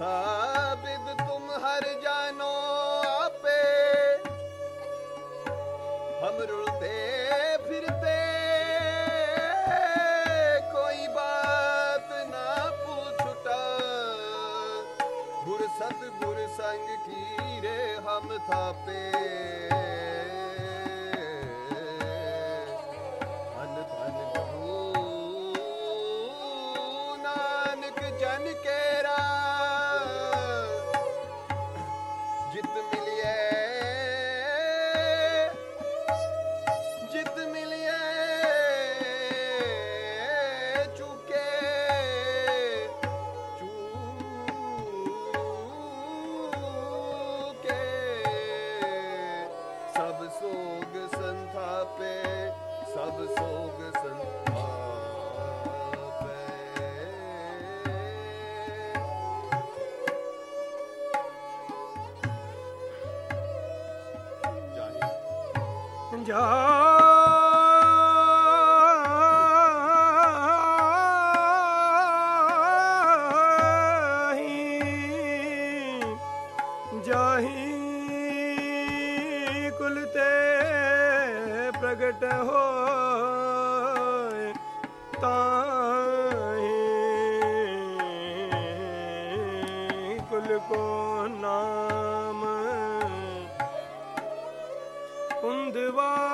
ਸਾਬਿਦ ਤੁਮ ਹਰ ਜਾਨੋ ਆਪੇ ਹਮ ਰੁਲਤੇ ਫਿਰਤੇ ਕੋਈ ਬਾਤ ਨਾ ਪੁੱਛਟਾ ਗੁਰ ਸਤ ਗੁਰ ਸੰਗ ਕੀ ਰੇ ਹਮ ਥਾਪੇ ਜਿਤ ਮਿਲਿਐ। ਜਿਤ ਮਿਲਿਐ। ਚੁਕੇ। ਚੂਕੇ। ਸਭ ਸੋਗ ਸੰਥਾਪੇ ਸਭ ਸੋਗ ਸੰਥਾਪੇ। ਪ੍ਰਗਟ ਹੋ ਨਾਮ ਕੁੰਦਵਾ